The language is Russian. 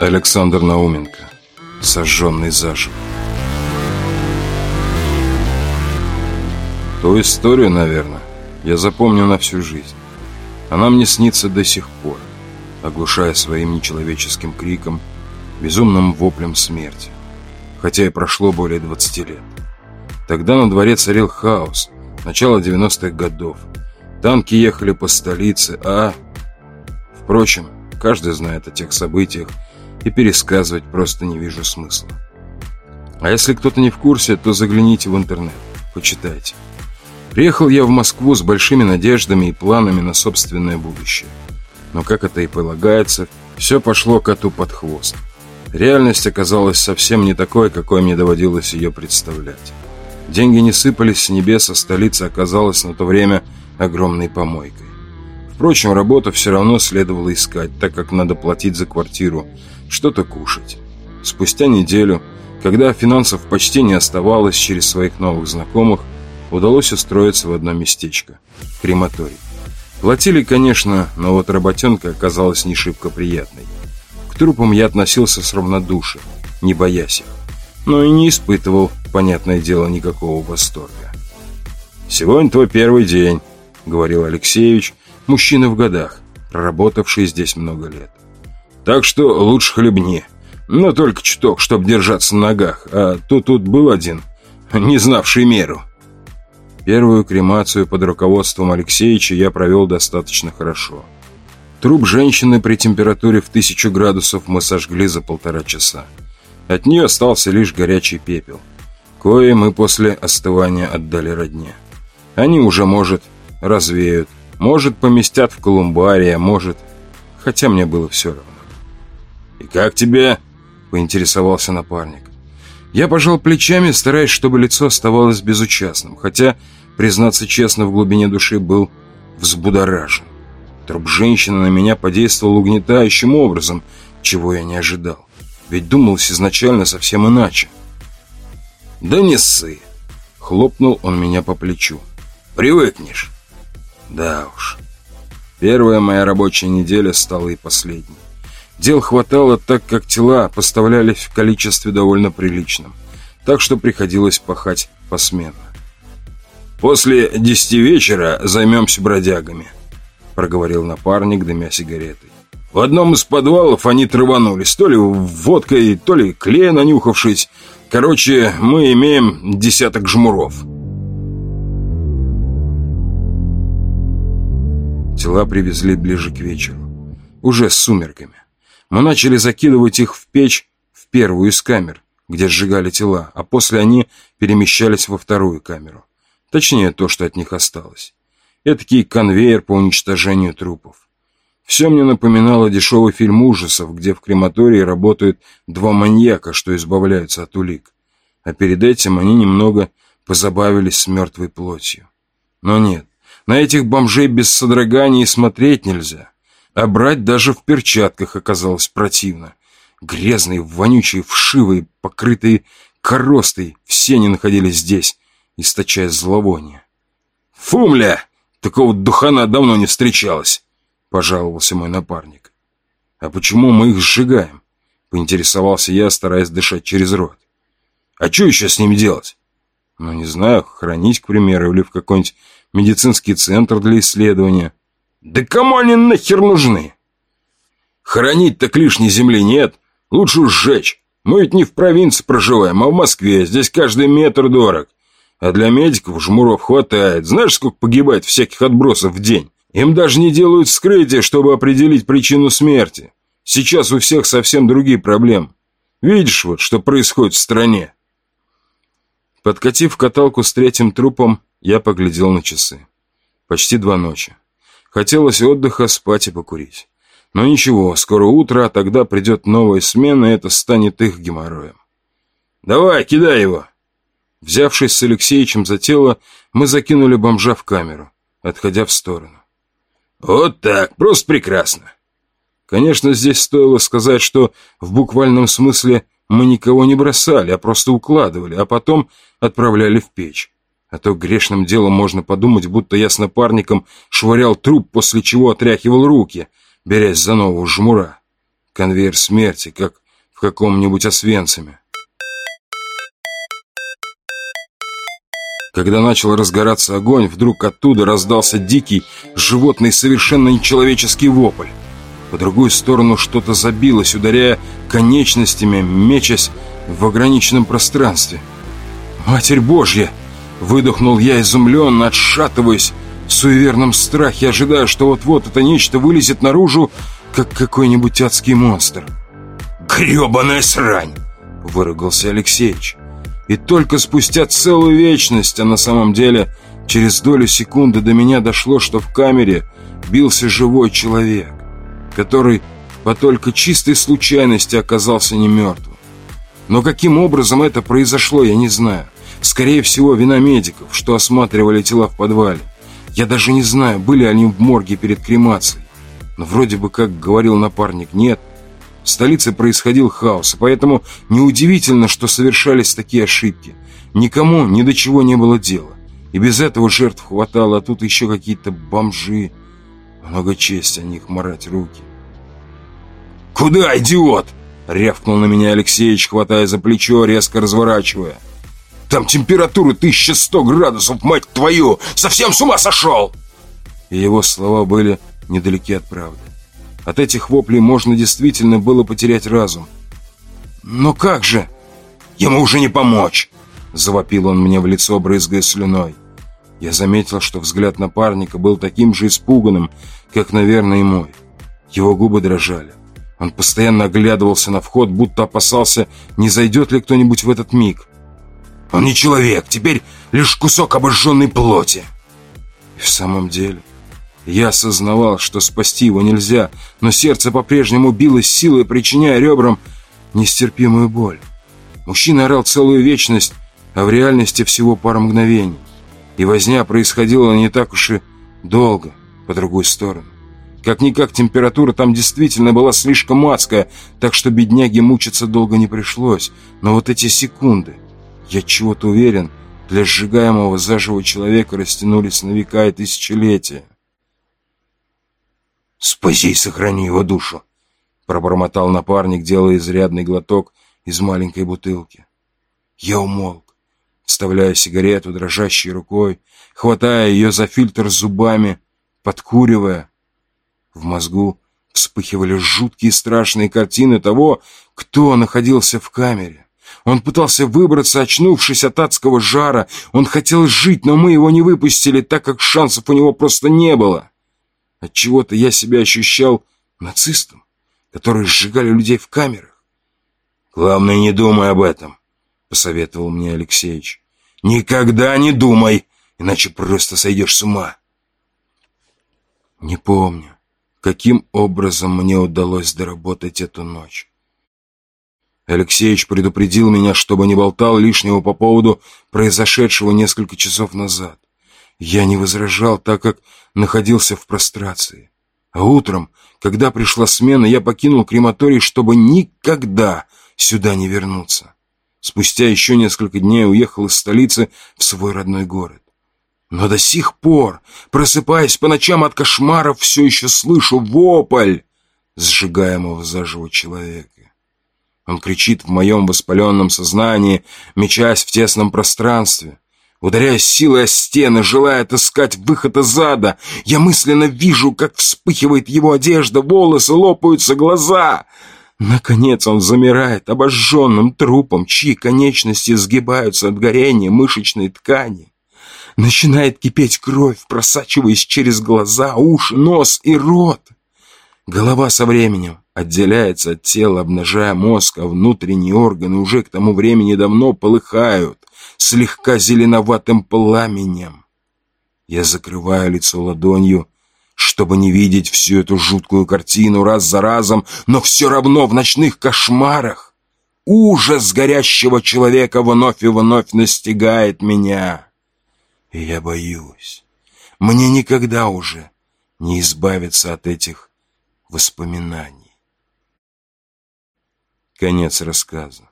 Александр Науменко. Сожженный заживо. Ту историю, наверное, я запомню на всю жизнь. Она мне снится до сих пор, оглушая своим нечеловеческим криком, безумным воплем смерти. Хотя и прошло более 20 лет. Тогда на дворе царил хаос, начало 90-х годов. Танки ехали по столице, а... Впрочем, каждый знает о тех событиях, и пересказывать просто не вижу смысла. А если кто-то не в курсе, то загляните в интернет, почитайте. Приехал я в Москву с большими надеждами и планами на собственное будущее. Но, как это и полагается, все пошло коту под хвост. Реальность оказалась совсем не такой, какой мне доводилось ее представлять. Деньги не сыпались с небес, а столица оказалась на то время огромной помойкой. Впрочем, работу все равно следовало искать, так как надо платить за квартиру, что-то кушать. Спустя неделю, когда финансов почти не оставалось через своих новых знакомых, удалось устроиться в одно местечко – крематорий. Платили, конечно, но вот работенка оказалась не шибко приятной. К трупам я относился с равнодушием, не боясь их, но и не испытывал, понятное дело, никакого восторга. «Сегодня твой первый день», — говорил Алексеевич, мужчина в годах, проработавший здесь много лет. «Так что лучше хлебни, но только чуток, чтобы держаться на ногах, а то тут был один, не знавший меру». Первую кремацию под руководством Алексеевича я провел достаточно хорошо. Труп женщины при температуре в тысячу градусов мы сожгли за полтора часа. От нее остался лишь горячий пепел, кое мы после остывания отдали родне. Они уже, может, развеют, может, поместят в колумбарии, а может... Хотя мне было все равно. «И как тебе?» — поинтересовался напарник. Я пожал плечами, стараясь, чтобы лицо оставалось безучастным, хотя признаться честно, в глубине души был взбудоражен. Труп женщины на меня подействовал угнетающим образом, чего я не ожидал. Ведь думалось изначально совсем иначе. «Да не ссы!» — хлопнул он меня по плечу. «Привыкнешь!» «Да уж. Первая моя рабочая неделя стала и последней. Дел хватало, так как тела поставлялись в количестве довольно приличном, так что приходилось пахать посменно. «После десяти вечера займемся бродягами», — проговорил напарник, дымя сигаретой. «В одном из подвалов они траванулись, то ли водкой, то ли клея нанюхавшись. Короче, мы имеем десяток жмуров». Тела привезли ближе к вечеру, уже с сумерками. Мы начали закидывать их в печь в первую из камер, где сжигали тела, а после они перемещались во вторую камеру. Точнее, то, что от них осталось. Этакий конвейер по уничтожению трупов. Все мне напоминало дешевый фильм ужасов, где в крематории работают два маньяка, что избавляются от улик. А перед этим они немного позабавились с мертвой плотью. Но нет, на этих бомжей без содроганий смотреть нельзя. А брать даже в перчатках оказалось противно. Грязные, вонючие, вшивые, покрытые коростой, все они находились здесь, источая зловоние. «Фумля! Такого духана давно не встречалось!» — пожаловался мой напарник. «А почему мы их сжигаем?» — поинтересовался я, стараясь дышать через рот. «А что еще с ними делать?» «Ну, не знаю, хранить, к примеру, или в какой-нибудь медицинский центр для исследования». «Да кому они нахер нужны?» «Хранить так лишней земли нет, лучше сжечь. Мы ведь не в провинции проживаем, а в Москве, здесь каждый метр дорог. А для медиков жмуров хватает. Знаешь, сколько погибает всяких отбросов в день? Им даже не делают вскрытие, чтобы определить причину смерти. Сейчас у всех совсем другие проблемы. Видишь вот, что происходит в стране?» Подкатив каталку с третьим трупом, я поглядел на часы. Почти два ночи. Хотелось отдыха, спать и покурить. Но ничего, скоро утро, а тогда придет новая смена, и это станет их геморроем. «Давай, кидай его!» Взявшись с Алексеичем за тело, мы закинули бомжа в камеру, отходя в сторону. «Вот так, просто прекрасно!» Конечно, здесь стоило сказать, что в буквальном смысле мы никого не бросали, а просто укладывали, а потом отправляли в печь. А то грешным делом можно подумать, будто я с напарником швырял труп, после чего отряхивал руки, берясь за нового жмура. Конвейер смерти, как в каком-нибудь Освенциме. Когда начал разгораться огонь, вдруг оттуда раздался дикий, животный, совершенно нечеловеческий вопль. По другую сторону что-то забилось, ударяя конечностями, мечась в ограниченном пространстве. «Матерь Божья!» — выдохнул я изумленно, отшатываясь в суеверном страхе, ожидая, что вот-вот это нечто вылезет наружу, как какой-нибудь адский монстр. «Гребаная срань!» — выругался Алексеевич. И только спустя целую вечность, а на самом деле через долю секунды до меня дошло, что в камере бился живой человек, который по только чистой случайности оказался не мертвым. Но каким образом это произошло, я не знаю. Скорее всего, вина медиков, что осматривали тела в подвале. Я даже не знаю, были они в морге перед кремацией. Но вроде бы, как говорил напарник, нет. В столице происходил хаос, и поэтому неудивительно, что совершались такие ошибки. Никому ни до чего не было дела. И без этого жертв хватало, а тут еще какие-то бомжи. Много чести о них морать руки. «Куда, идиот?» — рявкнул на меня Алексеевич, хватая за плечо, резко разворачивая. «Там температура 1100 градусов, мать твою! Совсем с ума сошел!» И его слова были недалеки от правды. От этих воплей можно действительно было потерять разум. «Но как же? Ему уже не помочь!» Завопил он мне в лицо, брызгая слюной. Я заметил, что взгляд напарника был таким же испуганным, как, наверное, и мой. Его губы дрожали. Он постоянно оглядывался на вход, будто опасался, не зайдет ли кто-нибудь в этот миг. «Он не человек, теперь лишь кусок обожженной плоти!» И в самом деле, я осознавал, что спасти его нельзя, но сердце по-прежнему билось силой, причиняя ребрам нестерпимую боль. Мужчина орал целую вечность, а в реальности всего пару мгновений. И возня происходила не так уж и долго, по другую сторону. Как-никак температура там действительно была слишком адская, так что бедняге мучиться долго не пришлось. Но вот эти секунды, я чего-то уверен, для сжигаемого заживо человека растянулись на века и тысячелетия. «Спаси и сохрани его душу!» Пробормотал напарник, делая изрядный глоток из маленькой бутылки. Я умолк, вставляя сигарету дрожащей рукой, хватая ее за фильтр зубами, подкуривая. В мозгу вспыхивали жуткие страшные картины того, кто находился в камере. Он пытался выбраться, очнувшись от адского жара. Он хотел жить, но мы его не выпустили, так как шансов у него просто не было. Отчего-то я себя ощущал нацистом, которые сжигали людей в камерах. «Главное, не думай об этом», — посоветовал мне Алексеевич. «Никогда не думай, иначе просто сойдешь с ума». Не помню, каким образом мне удалось доработать эту ночь. Алексеевич предупредил меня, чтобы не болтал лишнего по поводу произошедшего несколько часов назад. Я не возражал, так как находился в прострации. А утром, когда пришла смена, я покинул крематорий, чтобы никогда сюда не вернуться. Спустя еще несколько дней уехал из столицы в свой родной город. Но до сих пор, просыпаясь по ночам от кошмаров, все еще слышу вопль сжигаемого заживо человека. Он кричит в моем воспаленном сознании, мечась в тесном пространстве ударяя силой о стены, желая отыскать выход из ада. Я мысленно вижу, как вспыхивает его одежда, волосы, лопаются глаза. Наконец он замирает обожженным трупом, чьи конечности сгибаются от горения мышечной ткани. Начинает кипеть кровь, просачиваясь через глаза, уши, нос и рот. Голова со временем отделяется от тела, обнажая мозг, а внутренние органы уже к тому времени давно полыхают слегка зеленоватым пламенем. Я закрываю лицо ладонью, чтобы не видеть всю эту жуткую картину раз за разом, но все равно в ночных кошмарах ужас горящего человека вновь и вновь настигает меня. И я боюсь, мне никогда уже не избавиться от этих воспоминаний. Конец рассказа.